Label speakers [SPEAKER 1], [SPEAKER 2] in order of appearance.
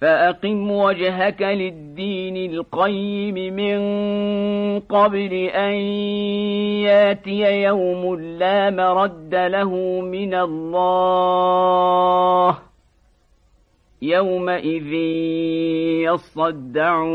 [SPEAKER 1] فأقم وجهك للدين القيم من قبل أن ياتي يوم لا مرد له من الله يومئذ يصدعون.